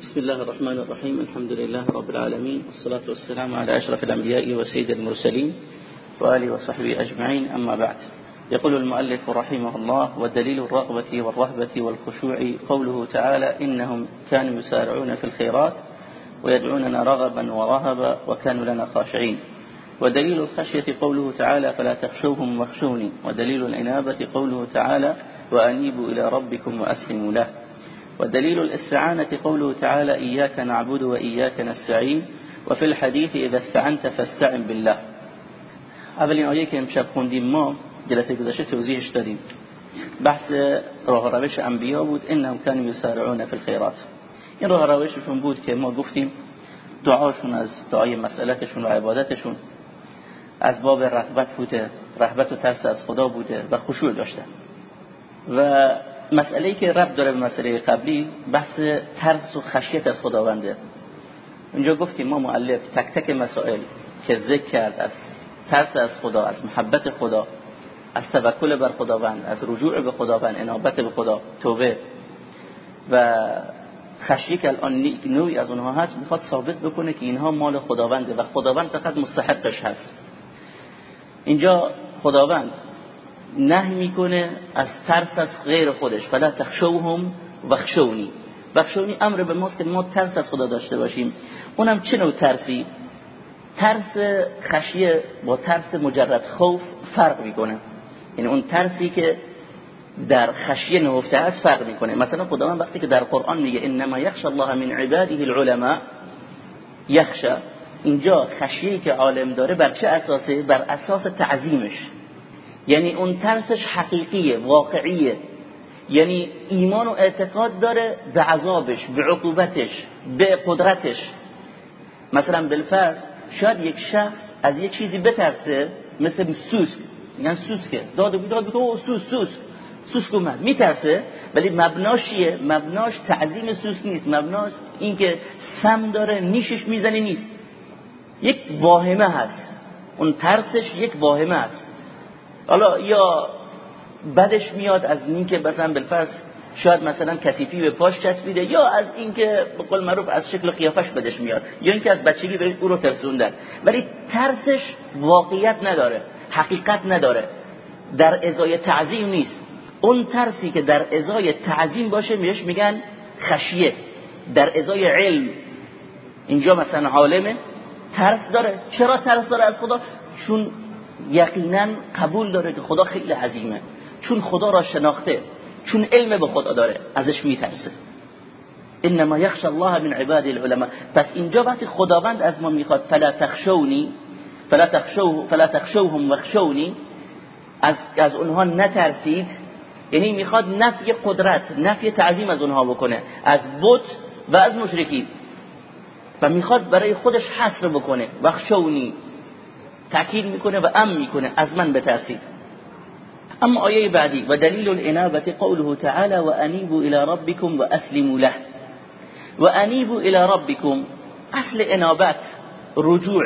بسم الله الرحمن الرحيم. الحمد لله رب العالمين والصلاة والسلام على أشرف الأنبياء وسيد المرسلين وآله وصحبه أجمعين. أما بعد يقول المؤلف رحمه الله ودليل الرغبة والرهبة والخشوع قوله تعالى إنهم كانوا يسارعون في الخيرات ويدعوننا رغبا ورهبا وكانوا لنا خاشعين ودليل الخشية قوله تعالى فلا تخشوهم واخشوني ودليل العنابة قوله تعالى وأنيبوا إلى ربكم وأسلموا له ودليل الاستعانة قوله تعالى إياك نعبد وإياك نستعين وفي الحديث إذا استعنت فاستعن بالله. اولین آیه که امشب ما جلسه گذشته توضیحش دادیم. بحث راه روش انبیا بود انهم كانوا يسارعون في الخيرات. این راه روششون بود که ما گفتیم دعاشون از دعای مسئلتشون و عبادتشون از باب رغبت بوده رغبت و ترس از خدا بوده و خشوع داشته. و مسئله که رب داره به مسئله قبلی بحث ترس و خشیت از خداونده. اونجا گفتیم ما معلف تک تک مسائل که ذکر کرد از ترس از خدا از محبت خدا از توکل بر خداوند از رجوع به خداوند انابت به خدا توبه. و خشیه که الان نوعی از اونها هست می‌خواد ثابت بکنه که اینها مال خداونده و خداوند فقط مستحقش هست. اینجا خداوند نهی می‌کنه از ترس از غیر خودش. فلا تخشوهم وخشونی وخشونی امر به ماست که ما ترس از خدا داشته باشیم. اونم چه نوع ترسی؟ ترس خشیه با ترس مجرد خوف فرق می‌کنه. یعنی اون ترسی که در خشیه نهفته است فرق می‌کنه. مثلا خداوند وقتی که در قرآن میگه انما یخشى الله من عباده العلماء یخشى. اینجا خشیه که عالم داره بر چه اساسه؟ بر اساس تعظیمش. یعنی اون ترسش حقیقیه واقعیه. یعنی ایمان و اعتقاد داره به عذابش به عقوبتش به قدرتش. مثلا بالفرض شاید یک شخص از یک چیزی بترسه مثل سوسک. میگن سوسکه. داد و بیداد بکنه سوس سوس. سوسک اومد. میترسه ولی مبناشیه. مبناش تعظیم سوس نیست. مبناش اینکه سم داره نیشش می‌زنی نیست. یک واهمه هست. اون ترسش یک واهمه هست. حالا یا بدش میاد از اینکه مثلا بالفرض شاید مثلا کتیفی به پاش چسبیده یا از اینکه به قول معروف از شکل قیافش بدش میاد یا اینکه از بچگی به او رو ترسوندن ولی ترسش واقعیت نداره حقیقت نداره. در ازای تعظیم نیست. اون ترسی که در ازای تعظیم باشه میش میگن خشیه. در ازای علم. اینجا مثلا عالمه. ترس داره. چرا ترس داره از خدا؟ چون یقینا قبول داره که خدا خیلی عظیمه. چون خدا را شناخته چون علم به خدا داره ازش میترسه. انما یخشى الله من عباد العلماء. پس اینجا وقتی خداوند از ما می‌خواد فلا تخشونی فلا تخشوه فلا تخشوهم واخشونی از از اونها نترسید. یعنی می‌خواد نفی قدرت نفی تعظیم از اونها بکنه از بت و از مشرکین. و می‌خواد برای خودش حصر بکنه. وخشونی تاکید می‌کنه و ام می‌کنه. از من بترسید. اما آیه بعدی و دلیل الانابه قوله تعالی و انیبوا الى ربكم و اسلموا له. و انیبوا الى ربكم اصل انابت رجوع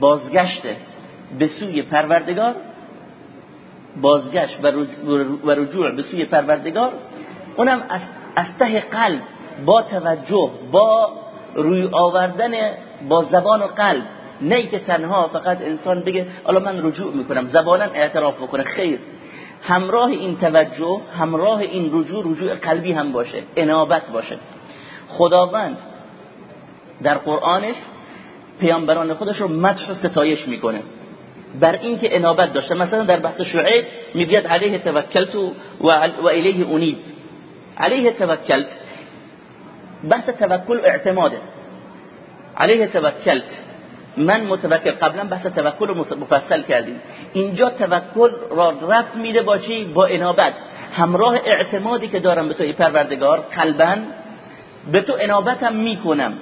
بازگشت به سوی پروردگار. بازگشت و رجوع به سوی پروردگار. اونم از ته قلب با توجه با روی آوردن با زبان و قلب. نه که تنها فقط انسان بگه حالا من رجوع می‌کنم زبانا اعتراف بکنه. خیر. همراه این توجه همراه این رجوع رجوع قلبی هم باشه انابت باشه. خداوند در قرآنش پیامبران خودش رو مدح و ستایش می‌کنه. بر اینکه انابت داشته. مثلا در بحث شعیب میگه علیه توکلت و الیه انیب. علیه توکلت. بحث توکل اعتماده. علیه توکلت. من متوکل قبلا بحث توکل مفصل کردیم. اینجا توکل را رفت میده با چی؟ با انابت. همراه اعتمادی که دارم به تو پروردگار قلبا به تو انابتم می‌کنم.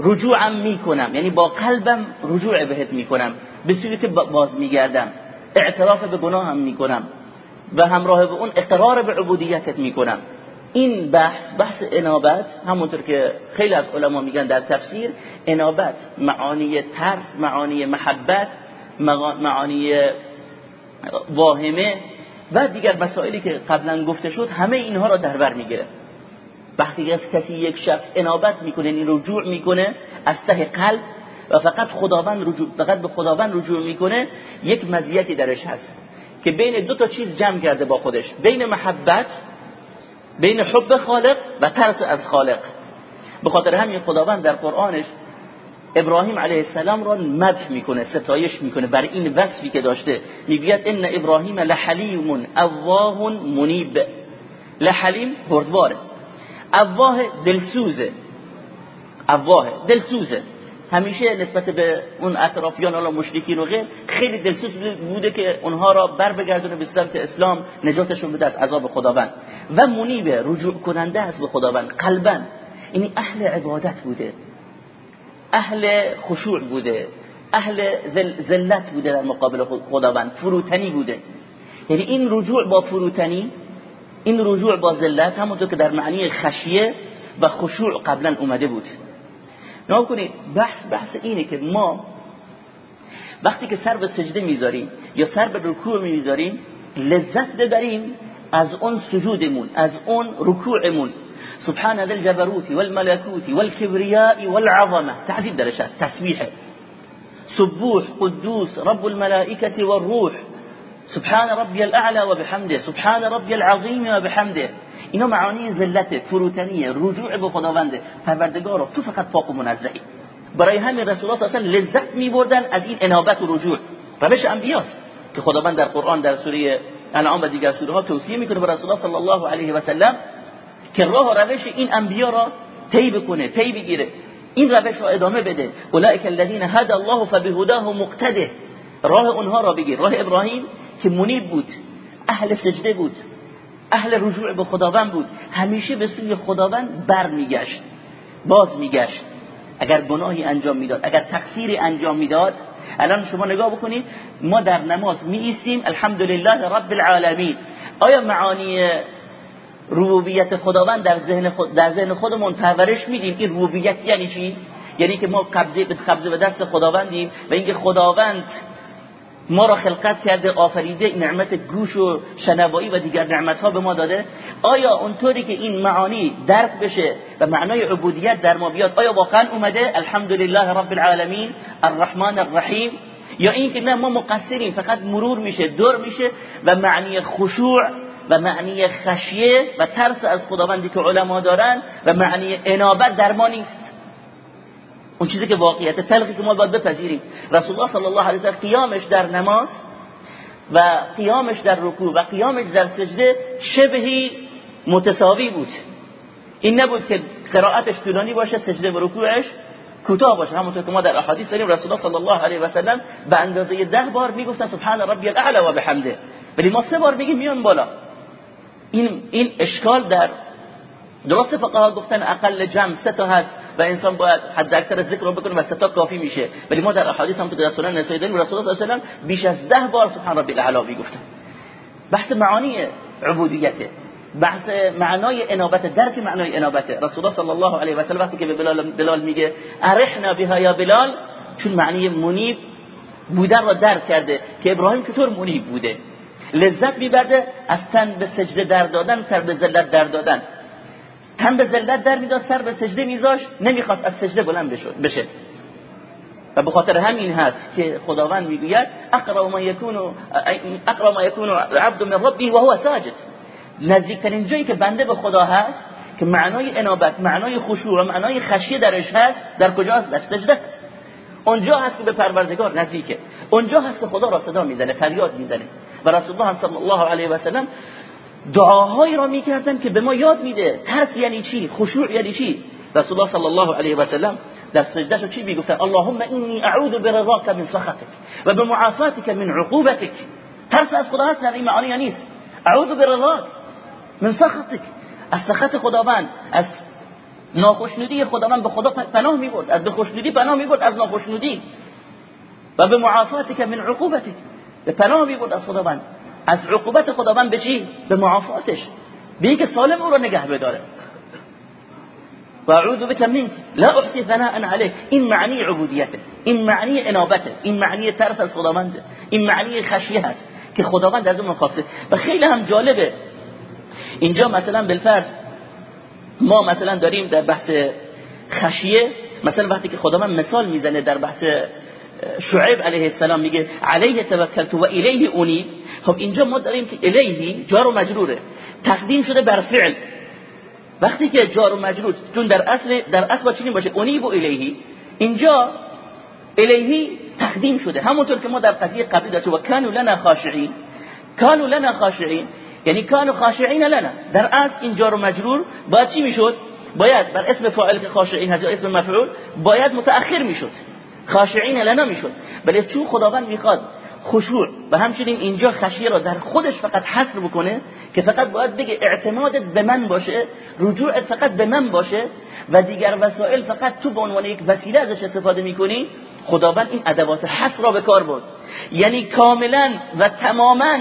رجوعم می‌کنم. یعنی با قلبم رجوع بهت می‌کنم. به صورت باز میگردم. اعتراف به گناهم می‌کنم. و همراه به اون اقرار به عبودیتت می‌کنم. این بحث بحث انابت همونطور که خیلی از علما میگن در تفسیر انابت معانی ترس معانی محبت معانی واهمه و دیگر مسائلی که قبلا گفته شد همه اینها را در بر می‌گیره. وقتی کسی یک شخص انابت می‌کنه این رجوع می‌کنه از ته قلب و فقط خداوند رجوع فقط به خداوند رجوع می‌کنه یک مزیتی درش هست که بین دو تا چیز جمع کرده با خودش. بین محبت بین حب خالق و ترس از خالق. به خاطر همین خداوند در قرآنش ابراهیم علیه السلام را مدح می‌کنه ستایش می‌کنه. بر این وصفی که داشته می‌گوید ان ابراهیم لحلیم اواه منیب. لحلیم بردباره. اواه دلسوزه. اواه دلسوزه. همیشه نسبت به اون اطرافیان حالا مشرکین و غیر خیلی دلسوز بوده که اونها را بر بگردونه به سمت اسلام نجاتشون بده از عذاب خداوند. و منیبه رجوع کننده است به خداوند قلبا. یعنی اهل عبادت بوده. اهل خشوع بوده. اهل ذلت بوده در مقابل خداوند. فروتنی بوده. یعنی این رجوع با فروتنی این رجوع با ذلت همونطور که در معنی خشیه و خشوع قبلا اومده بود. نها کنید بحث بحث اینه که ما وقتی که سر به سجده می‌ذاریم یا سر به رکوع می‌ذاریم لذت ببریم از اون سجودمون از اون رکوعمون. سبحان ذا الجبروت والملكوت والكبرياء والعظمه تعذيب درش تسبيح سبوح قدوس رب الملائكة والروح. سبحان ربي الأعلى وبحمده سبحان ربي العظيم وبحمده اینا معانی ذلت فروتنیه رجوع به خداونده پروردگار تو فقط پاک و منزهی برای همین رسول الله الله لذت میبردن از این انابت و رجوع. روش انبیاست که خداوند در قرآن در سوره انعام و دیگر سوره ها توصیه می‌کنه به رسول الله صلی الله علیه و سلم که راه و روش این انبیا را طی بکنه طی بگیره. این روش را ادامه بده. اولئک الذین هدى الله فبهداه مقتده. راه اونها را بگیر. راه ابراهیم که منیب بود اهل سجده بود. اهل رجوع به خداوند بود. همیشه به سوی خداوند بر میگشت باز میگشت اگر گناهی انجام می‌داد اگر تقصیری انجام می‌داد الان شما نگاه بکنید ما در نماز می ایستیم الحمدلله رب العالمین. آیا معانی ربوبیت خداوند در ذهن خود در ذهن خودمون پرورش میدیم؟ این ربوبیت یعنی چی؟ یعنی که ما قبضه به قبضه به دست خداوندیم و اینکه خداوند ما را خلقت کرده آفریده نعمت گوش و شنوایی و دیگر نعمت ها به ما داده. آیا اونطوری که این معانی درک بشه و معنای عبودیت در ما بیاد آیا واقعا اومده؟ الحمدلله رب العالمین الرحمن الرحیم. یا اینکه نه ما مقصریم فقط مرور میشه دور میشه و معنی خشوع و معنی خشیه و ترس از خداوندی که علما دارن و معنی انابت در ما نیست. اون چیزی که واقعیت تلخی که ما باید بپذیریم. رسول الله صلی الله علیه و قیامش در نماز و قیامش در رکوع و قیامش در سجده شبهی متساوی بود. این نبود که قرائتش طولانی باشه سجده و رکوعش کوتاه باشه. همونطور که ما در احادیث داریم رسول الله صلی الله علیه و سلم به اندازه ده بار می‌گفتن سبحان ربی الاعلى و بحمده. ولی ما سه بار میگیم میان بالا. این این اشکال در درست فقها گفتن اقل جمع سه تا هست. و انسان باید حد اکثر ذکر رو بکنه و سه تا کافی میشه. ولی ما در احادیث هم تو در سنن نسائی داریم رسول الله صلی الله علیه و بیش از ده بار سبحان ربی الاعلی گفتن بحث معانی عبودیته بحث معنای انابت درک معنای انابت. رسول الله صلی الله علیه و سلم وقتی که به بلال, بلال میگه ارحنا بها یا بلال؟ چون معنی منیب بودن را درک کرده که ابراهیم چطور منیب بوده. لذت میبرده از تن به سجده در دادن سر به ذلت در دادن. تن به ذلت در می‌داد سر به سجده میذاش نمی‌خواست از سجده بلند بشه و به خاطر همین هست که خداوند می‌گوید اقرب ما یکون اقرب ما یکون عبد من ربه و هو ساجد. نزدیکترین جایی که بنده به خدا هست که معنای انابت معنای خشوع و معنای خشیه درش هست در کجاست؟ در سجده. اونجا هست که به پروردگار نزدیکه. اونجا هست که خدا را صدا می‌زنه فریاد می‌زنه. و رسول الله صلی الله علیه و سلم دعاهایی را می‌کردن که به ما یاد میده. ترس یعنی چی؟ خشوع یعنی چی؟ رسول الله صلی الله علیه و سلم در سجدهش چی می‌گفتن اللهم انی اعوذ برضاک من سخطك و بمعافاتك من عقوبتك. ترس از خدا هست این معانی نیست. اعوذ برضاک من سخطك. از سخط خداوند از ناخشنودی خداوند به خدا پناه می‌برد. از خوشنودی پناه می‌برد از ناخشنودی. و به من عقوبتك. به پناه می‌برد از خداوند. از عقوبت خداوند به چی؟ به معافاتش. به که سالم او را نگه بداره. و اعوذ بك منك لا احصي ثناء عليك این معنی عبودیته. این معنی انابته. این معنی ترس از خداوند این معنی خشیه هست که خداوند از اون خواسته. و خیلی هم جالبه. اینجا مثلا بالفرض ما مثلا داریم در بحث خشیه. مثلا وقتی که خدا من مثال می‌زنه در بحث شعیب علیه السلام میگه علیه توکلت و الیه اونیب خب اینجا ما داریم که الیه جار و مجروره تقدیم شده بر فعل. وقتی که جار و مجرور چون در اصل در اصل چنین باشه؟ اونیب و الیه. اینجا الیه تقدیم شده. همونطور که ما در قضیه قبلی داشتیم و کانوا لنا خاشعین. کانوا لنا خاشعین. یعنی کانوا خاشعین لنا. در اصل این جار و مجرور باید چی می‌شد؟ باید بر اسم فاعل که خاشعین هست اسم مفعول باید متأخر می‌شد. خاشعین لنا می‌شد. ولی چون خداوند می‌خواد خشوع و همچنین اینجا خشیه را در خودش فقط حصر بکنه که فقط باید بگه اعتمادت به من باشه رجوعت فقط به من باشه و دیگر وسایل فقط تو به عنوان یک وسیله ازش استفاده می‌کنی خداوند این ادوات حصر را به کار برد. یعنی کاملا و تماما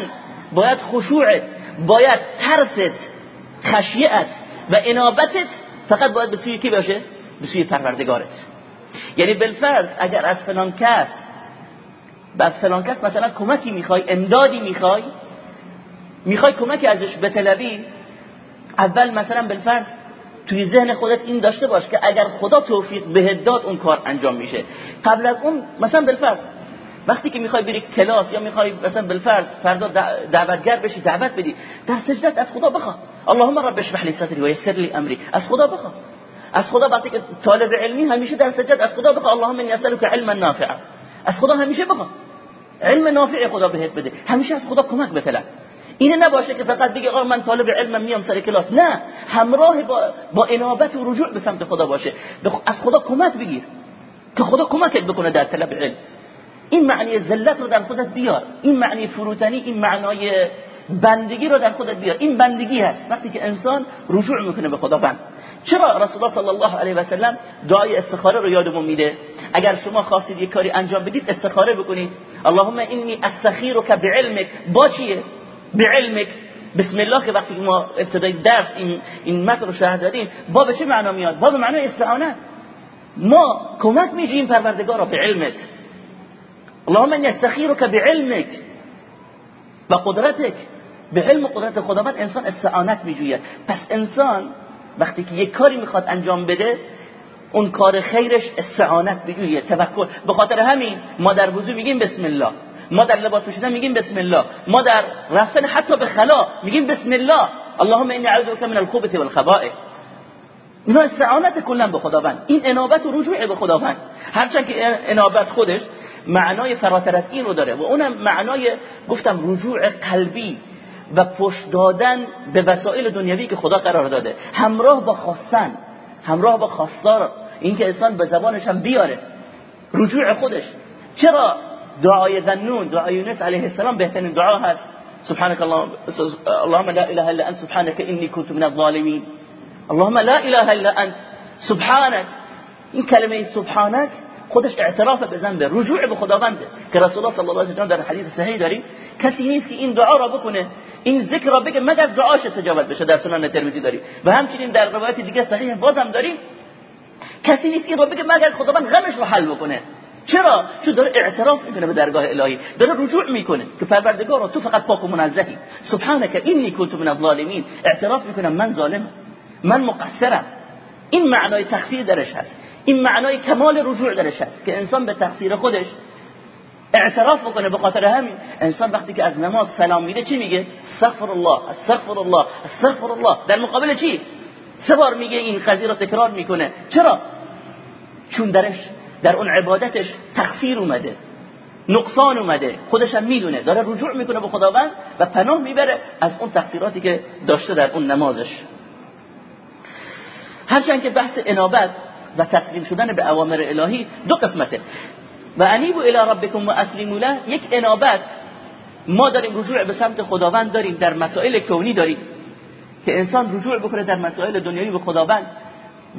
باید خشوعت باید ترست خشیت و انابتت فقط باید به سوی کی باشه؟ به سوی پروردگارت. یعنی بالفرض اگر از فلان کس از فلان کس مثلا کمکی می‌خوای امدادی می‌خوای می‌خوای کمکی ازش بطلبی اول مثلا بالفرض توی ذهن خودت این داشته باش که اگر خدا توفیق بهت داد اون کار انجام میشه. قبل از اون مثلا بالفرض وقتی که می‌خوای بری کلاس یا می‌خوای مثلا بالفرض فردا دعوتگر بشی دعوت بدی در سجدت از خدا بخوا اللهم رب اشرح لي صدري ويسر لي امري از خدا بخوا از خدا وقتی که طالب علمی همیشه در سجد از خدا بخوا اللهم اني اسالك علما نافعا. از خدا همیشه بخوا علم نافع خدا بهت بده. همیشه از خدا کمک بطلب این نباشه که فقط بگی آقا من طالب علم میام سر کلاس. نه. همراه با, با انابت و رجوع به سمت خدا باشه. از خدا کمک بگیر. که خدا کمکت بکنه در طلب علم. این معنی ذلت رو در خودت بیار. این معنی فروتنی این معنای بندگی رو در خودت بیار. این بندگی هست. وقتی که انسان رجوع می‌کنه به خدا بند چرا رسول الله صلی الله علیه و سلم دعای استخاره رو یادمون میده؟ اگر شما خواستید یک کاری انجام بدید استخاره بکنید. اللهم انی استخیرک بعلمک. با چیه؟ بعلمک. بسم الله که وقتی ما ابتدای درس این این متن رو شرح دادیم با به چه معنا میاد؟ با به معنای استعانت ما کمک میجیم پروردگار رو به علمت. اللهم انی استخیرک بعلمک. و قدرتک. به علم و قدرت خداوند انسان استعانت میجوید. پس انسان وقتی که یک کاری می‌خواد انجام بده اون کار خیرش استعانت بجویه توکل. به خاطر همین ما در وضو میگیم بسم الله. ما در لباس پوشیدن میگیم بسم الله. ما در رفتن حتی به خلا میگیم بسم الله. اللهم انی اعوذ بک من الخبث والخبائث. اینا استعانت کلا به خداوند. این انابت و رجوع به خداوند. هرچند که انابت خودش معنای فراتر از این رو داره. و اونم معنای گفتم رجوع قلبی. و پشت دادن به وسایل دنیوی که خدا قرار داده. همراه با خواستن. همراه با خواستار. اینکه انسان به زبانش هم بیاره. رجوع خودش. چرا دعای ذنون دعای یونس علیه السلام بهترین دعا هست؟ سبحانك اللهم لا اله الا انت سبحانك اني كنت من الظالمين اللهم لا اله الا انت. سبحانك این کلمه سبحانك خودش اعتراف به ذنب رجوع به خداونده که رسول الله صلی الله علیه و در حدیث صحیح داریم کسی نیست که این دعا را بکنه این ذکر را بگه مگر دعاش استجابت بشه در سنن ترمذی داریم. و همچنین در روایت دیگه صحیح بازم داریم کسی نیست این را بگه مگر خداوند غمش رو حل بکنه. چرا؟ چون داره اعتراف می‌کنه به درگاه الهی. داره رجوع می‌کنه که پروردگار تو فقط پاک و منزهی. سبحانك اینی کنت من الظالمین. اعتراف می‌کنم من ظالم من مقصرم. این معنای تقصیر درش هست. این معنای کمال رجوع درش هست که انسان به تقصیر خودش اعتراف بکنه به خاطر همین. انسان وقتی که از نماز سلام میده چی میگه؟ استغفر الله استغفر الله استغفر الله. در مقابل چی؟ سه بار میگه این قضیه را تکرار می‌کنه. چرا؟ چون درش در اون عبادتش تقصیر اومده نقصان اومده. خودش هم می‌دونه. داره رجوع می‌کنه به خداوند و پناه می‌بره از اون تقصیراتی که داشته در اون نمازش. هرچند که بحث انابت و تسلیم شدن به اوامر الهی دو قسمته. و انیبو الی ربکم و اسلیمو له یک انابت ما داریم رجوع به سمت خداوند داریم در مسائل کونی داریم. که انسان رجوع بکنه در مسائل دنیایی به خداوند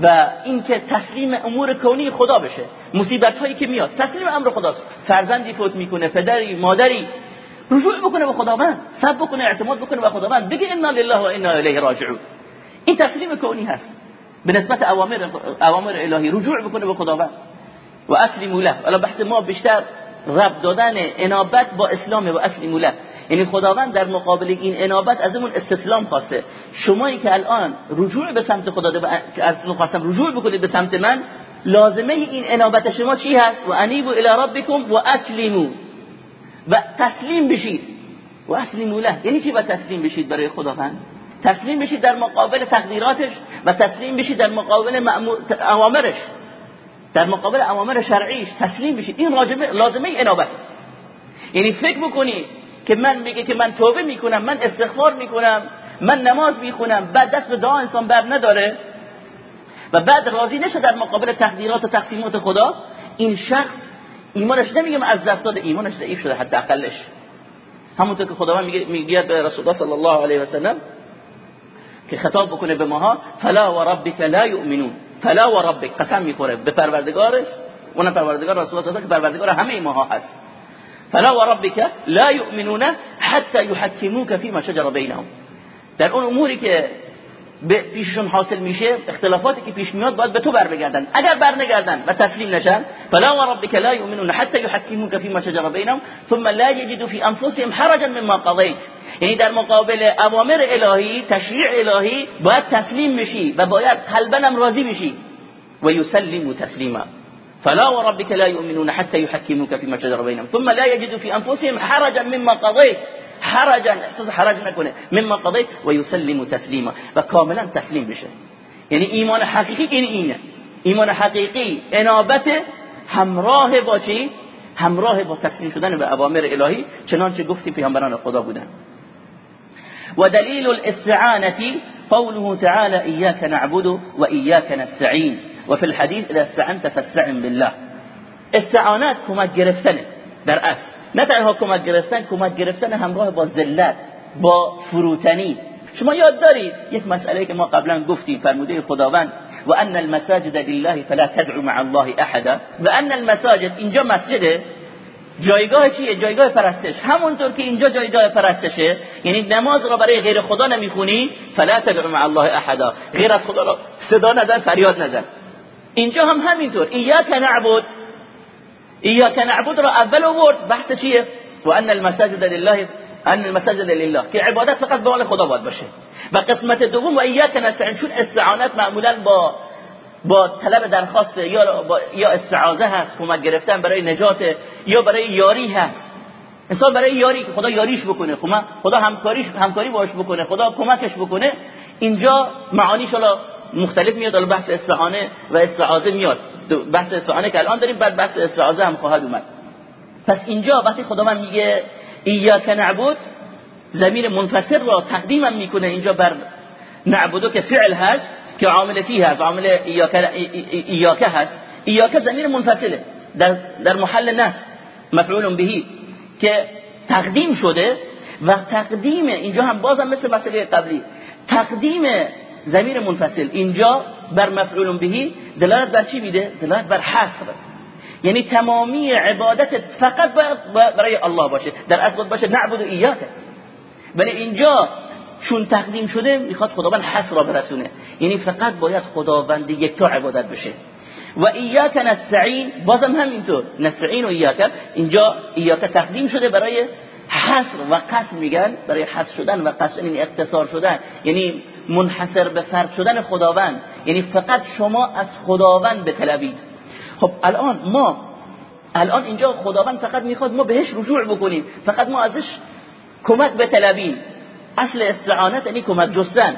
و اینکه تسلیم امور کونی خدا بشه. مصیبت هایی که میاد تسلیم امر خداست. فرزندی فوت می‌کنه پدری مادری. رجوع بکنه به خداوند صبر بکنه اعتماد بکنه به خداوند. بگه انا لله و انا الیه راجعون. این تسلیم کونی هست. به نسبت اوامر اوامر الهی رجوع بکنه به خداوند. و اسلم له. حالا بحث ما بیشتر رب دادن انابت با اسلام و اسلم له. یعنی خداوند در مقابل این انابت از اون استسلام خواسته. شمایی که الان رجوع به سمت خدا که از خواستم رجوع بکنید به سمت من لازمه این انابت شما چی هست؟ و انیبو الی ربکم و اسلیمو. و تسلیم بشید. و اسلیمو له. یعنی چی با تسلیم بشید برای خداوند؟ تسلیم بشید در مقابل تقدیراتش و تسلیم بشید در مقابل اوامرش. در مقابل اوامر شرعیش تسلیم بشید این لازمه انابت یعنی فکر بکنید که من میگه که من توبه می‌کنم من استغفار می‌کنم من نماز می‌خونم بعد دست به دعا انسان بر نداره و بعد راضی نشه در مقابل تقدیرات و تقسیمات خدا این شخص ایمانش نمیگم از دست داده ایمانش ضعیف شده حداقلش. همونطور که خداوند میگه میگه به رسول الله صلی الله علیه و سلم که خطاب بکنه به ماها فلا و ربک لا یؤمنون. فلا و ربک قسم میخوره به پروردگارش. اون پروردگار رسول الله که پروردگار همه ماها هست. فلا و ربک لا یؤمنون حتى يحكموك فيما شجر بينهم در اون اموری که پیششون حاصل میشه اختلافاتی که پیش میاد باید به تو بر بگردن اگر بر نگردن و تسلیم نشن فلا و ربک لا یؤمنون حتى يحكموك فيما شجر بينهم ثم لا يجدوا في انفسهم حرجا مما قضيت یعنی در مقابل اوامر الهی تشریع الهی باید تسلیم بشی و باید قلبا راضی بشی. و یسلموا تسلیما. فلا وربك لا يؤمنون حتى يحكموك فيما شجر بينهم ثم لا يجدوا في انفسهم حرجا مما قضيت حرجا إحساس حرج نکنه مما قضیت و یسلم تسلیما و کاملا تسلیم بشه. یعنی ایمان حقیقی این اینه. ایمان حقیقی انابت همراه با چی؟ همراه با تسلیم شدن به اوامر الهی چنانچه گفتی پیامبران خدا بودن. و دلیل الاستعانه قوله تعالى إياك نعبد وإياك نستعين وفي الحديث إذا استعنت فاستعن بالله استعانات كما گرفتنه. در اصل. نه تنها کمک گرفتن کمک گرفتن همراه با ذلت با فروتنی. شما یاد دارید یک مسئله که ما قبلا گفتیم فرموده خداوند و ان المساجد لله فلا تدعو مع الله احدا. و ان المساجد اینجا مسجده جایگاه چیه؟ جایگاه پرستش. همونطور که اینجا جایگاه پرستشه یعنی نماز را برای غیر خدا نمی‌خونی فلا تدعو مع الله احدا. غیر از خدا را صدا نزن فریاد نزن. اینجا هم همینطور. ایاک نعبد. ایاک نعبد را اول آورد بحث چیه؟ و ان المساجد لله ان المساجد لله. که عبادت فقط به خدا باید باشه. و قسمت دوم و ایاک نستعین چون استعانت معمولا با با طلب درخواست یا یا استعاذه هست کمک گرفتن برای نجات یا برای یاری هست. انسان برای یاری که خدا یاریش بکنه. خب خدا همکاریش همکاری باش بکنه خدا کمکش بکنه. اینجا معانیش مختلف میاد الان بحث استعانه و استعاذه میاد. بحث استعانه که الان داریم بعد بحث استعاذه هم خواهد اومد. پس اینجا وقتی خداوند میگه ایاک نعبد زمین منفصل را تقدیمم می‌کنه اینجا بر نعبدو که فعل هست که عامل فیه هست عامل ایاک هست. ایاک زمین منفصله. در, در محل نصب مفعول بهی که تقدیم شده و تقدیم اینجا هم بازم مثل مسئله قبلی. تقدیم زمیر منفصل. اینجا بر مفعول بهی دلالت بر چی میده؟ دلالت بر حصر یعنی تمامی عبادت فقط برای الله باشه. در اصل باشه نعبد ایاک. ولی اینجا چون تقدیم شده می‌خواد خداوند حصر را برسونه. یعنی فقط باید خداوند یک تا عبادت بشه. و ایاک نستعین بازم همینطور. نستعین و ایاک. اینجا ایاک تقدیم شده برای حصر و قصر میگن برای حصر شدن و قصر یعنی اقتصار شدن. یعنی منحصر به فرد شدن خداوند. یعنی فقط شما از خداوند بطلبید خب الان ما الان اینجا خداوند فقط می‌خواد ما بهش رجوع بکنیم. فقط ما ازش کمک بطلبیم اصل استعانت یعنی کمک جستن.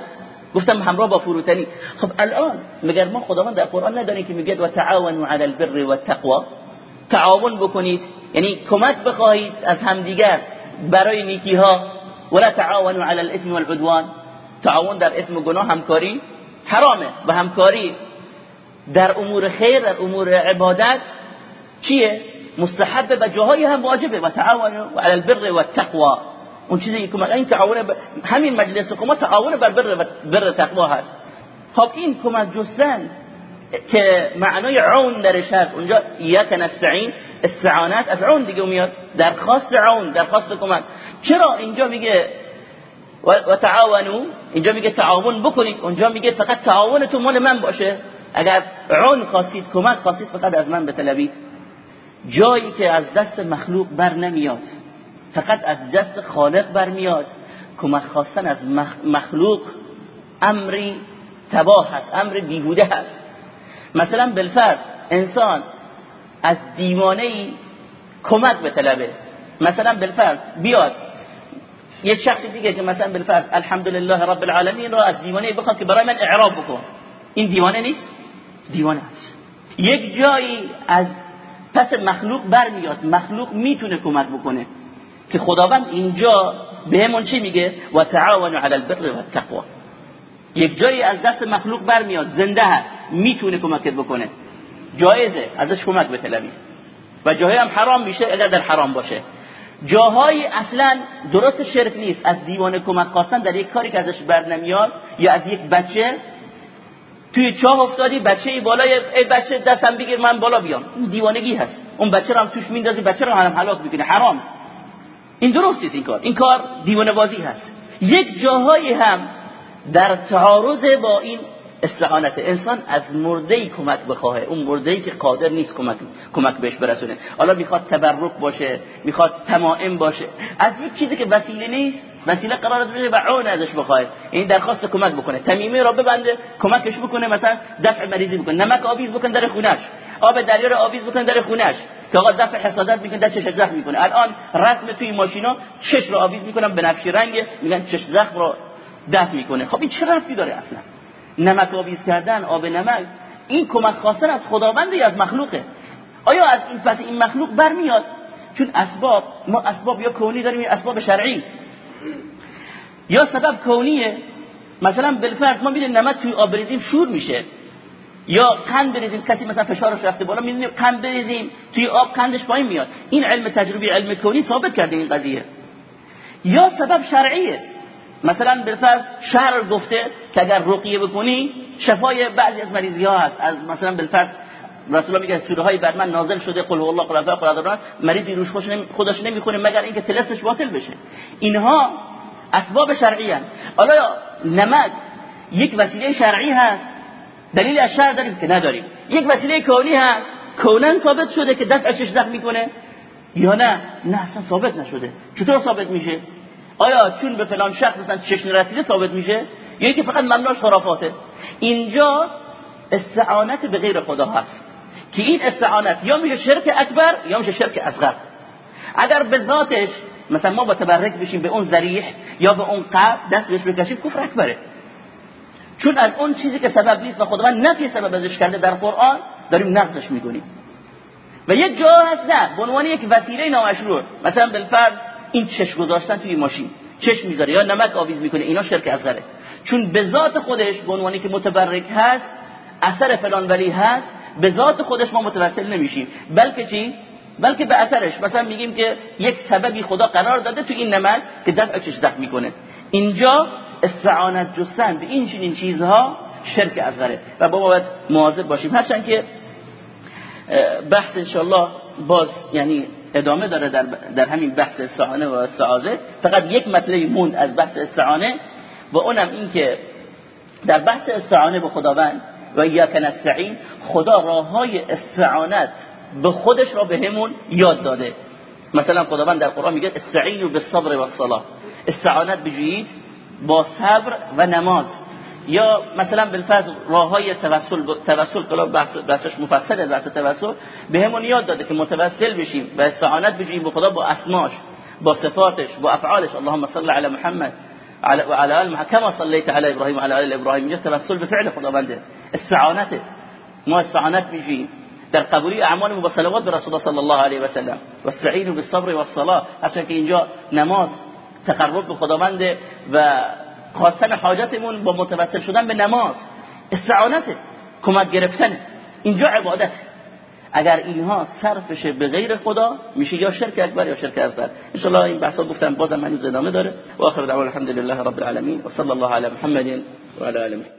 گفتم همراه با فروتنی. خب الان مگر ما خداوند در قرآن نداریم که میگه و تعاونوا علی البر والتقوا تعاون بکنید. یعنی کمک بخواهید از همدیگر. برای نیکی ها ولا تعاونوا على الاثم والعدوان. تعاون در اسم و گناه همکاری حرامه و همکاری در امور خیر در امور عبادت چیه؟ مستحب و جاهای هم واجبه. و تعاون على البر والتقوى. اون چیزی که این تعاون همین مجلس ما تعاون بر بر و بر تقوا هست. خب این کمک جستن که معنای عون درش هست. اونجا ایاک نستعین. استعانت از عون دیگه میاد. درخواست عون درخواست کمک. چرا اینجا میگه و تعاونو اینجا میگه تعاون بکنید. اونجا میگه فقط تعاونتون مال من باشه. اگر عون خواستید کمک خواستید فقط از من بطلبید جایی که از دست مخلوق بر نمیاد. فقط از دست خالق برمیاد کمک خواستن از مخلوق امری تباه هست امر بیهوده هست. مثلا بالفرض انسان از دیوانه ای کمک به طلبه. مثلا بالفرض بیاد. یک شخص دیگه که مثلا بالفرض الحمدلله رب العالمین را از دیوانه بخواد که برای من اعراب بکن. این دیوانه نیست؟ دیوانه است. یک جایی از پس مخلوق برمیاد. مخلوق می‌تونه کمک بکنه. که خداوند اینجا بهمون چی میگه؟ و تعاونوا علی البر و التقوا یک جایی از دست مخلوق برمیاد. زنده هست. می‌تونه کمکت بکنه. جایزه ازش کمک بطلبی و جایی هم حرام میشه اگر در حرام باشه. جاهایی اصلا درست شرک نیست از دیوان کمک خواستن در یک کاری که ازش بر نمیاد یا از یک بچه. توی چاه افتادی بچه ای بالای ای بچه دستم بگیر من بالا بیام. این دیوانگی هست. اون بچه رو هم توش میندازی بچه رو هم هلاک می‌کنه حرام. این درست نیست این کار. این کار دیوانه بازی هست. یک جاهایی هم در تعارض با این استعانت انسان از مرده ای کمک بخواه اون مرده ای که قادر نیست کمک کمک بهش برسونه. حالا می‌خواد تبرک باشه می‌خواد تمائم باشه. از یک چیزی که وسیله نیست وسیله قرار بده و عون ازش بخواه این درخواست کمک بکنه. تمیمه را ببنده کمکش بکنه مثلا دفع مریضی بکنه. نمک آویز بکنه در خونش. آب دریا رو آویز بکنه در خونش. که آقا دفع حسادت می‌کنه در چشش زخم می‌کنه. الان رسم توی ماشینا چش رو آویز می‌کنن به نفشی رنگ میگن چش زخم رو دفع می‌کنه. خب این چه رفتی داره اصلا؟ نمک آویز کردن آب نمک این کمک خواستن از خداوند یا از مخلوقه؟ آیا از این پس این مخلوق برمیاد؟ چون اسباب ما اسباب یا کونی داریم یا اسباب شرعی. یا سبب کونیه؟ مثلا بالفرض ما می‌دونیم نمک توی آب بریزیم شور میشه. یا قند بریزیم کسی مثلا فشارش رفته بالا می‌دونیم قند بریزیم توی آب قندش پایین میاد. این علم تجربی علم کونی ثابت کرده این قضیه. یا سبب شرعیه. مثلا بالفرض شرع گفته که اگر رقیه بکنی شفای بعضی از مریضی ها هست. از مثلا بالفرض رسول الله میگه سوره های بر من نازل شده قل الله قل اعوذ قل مریضی روش خوش نمی خودش نمی‌خونه مگر اینکه تلسش باطل بشه. اینها اسباب شرعی هست حالا نمک یک وسیله شرعی هست. دلیل از شرع داریم که نداریم. یک وسیله کونی هست. کونن ثابت شده که دفع چش می‌کنه. یا نه؟ نه اصلا ثابت نشده. چطور ثابت میشه؟ آیا چون به فلان شخص مثلا چشم رسیده ثابت میشه؟ یا که فقط ممنوعش خرافاته. اینجا استعانت به غیر خدا هست. که این استعانت یا میشه شرک اکبر یا میشه شرک اصغر. اگر به ذاتش مثلا ما با تبرک بشیم به اون ذریح یا به اون قبل دست بهش بکشیم کفر اکبره. چون از اون چیزی که سبب نیست و خداوند نفی سبب ازش کرده در قرآن داریم نقضش می‌کنیم. و یک جا هست نه به عنوان یک وسیله نامشروع. مثلا بالفرض این چش گذاشتن توی ماشین. چش می‌ذاره یا نمک آویز می‌کنه اینا شرک اصغره چون به ذات خودش به عنوانی که متبرک هست اثر فلان ولی هست به ذات خودش ما متوسل نمیشیم. بلکه چی؟ بلکه به اثرش. مثلا میگیم که یک سببی خدا قرار داده تو این نمک که دفع چش زخم می‌کنه. اینجا استعانت جستن به این چنین چیزها شرک اصغره و با باید مواظب باشیم. هرچند که بحث انشالله باز یعنی ادامه داره در, در همین بحث استعانه و استعاذه فقط یک مطلبی موند از بحث استعانه و اونم این که در بحث استعانه به خداوند و ایاک نستعین خدا راه های استعانت به خودش را بهمون یاد داده. مثلا خداوند در قرآن میگه استعینوا بالصبر والصلاه استعانت بجویید با صبر و نماز. یا مثلا بالفرض راه های توسل توسل کلا بحثش مفصل بحث توسل. بهمون یاد داده که متوسل بشیم و استعانت بجیم به خدا با اسماش با صفاتش با افعالش. اللهم صل علی محمد و علی آل محمد. كما صليت على ابراهیم و علی آل ابراهیم. اینجا توسل به فعل خداونده. استعانت ما استعانت بجیم در قبولی اعمال با صلوات به رسول الله صلی الله علیه و سلم. واستعینوا بالصبر والصلاه که اینجا نماز تقرب به خداوند و خواستن حاجتمون با متوسل شدن به نماز. استعانته کمک گرفتن. اینجا عبادت. اگر اینها صرفش به غیر خدا میشه یا شرک اکبر یا شرک اصغر. ان این بحثا گفتم بازم هنوز ادامه داره. و آخر دعوانا الحمد لله رب العالمین. و صلی الله علی محمد و علی آله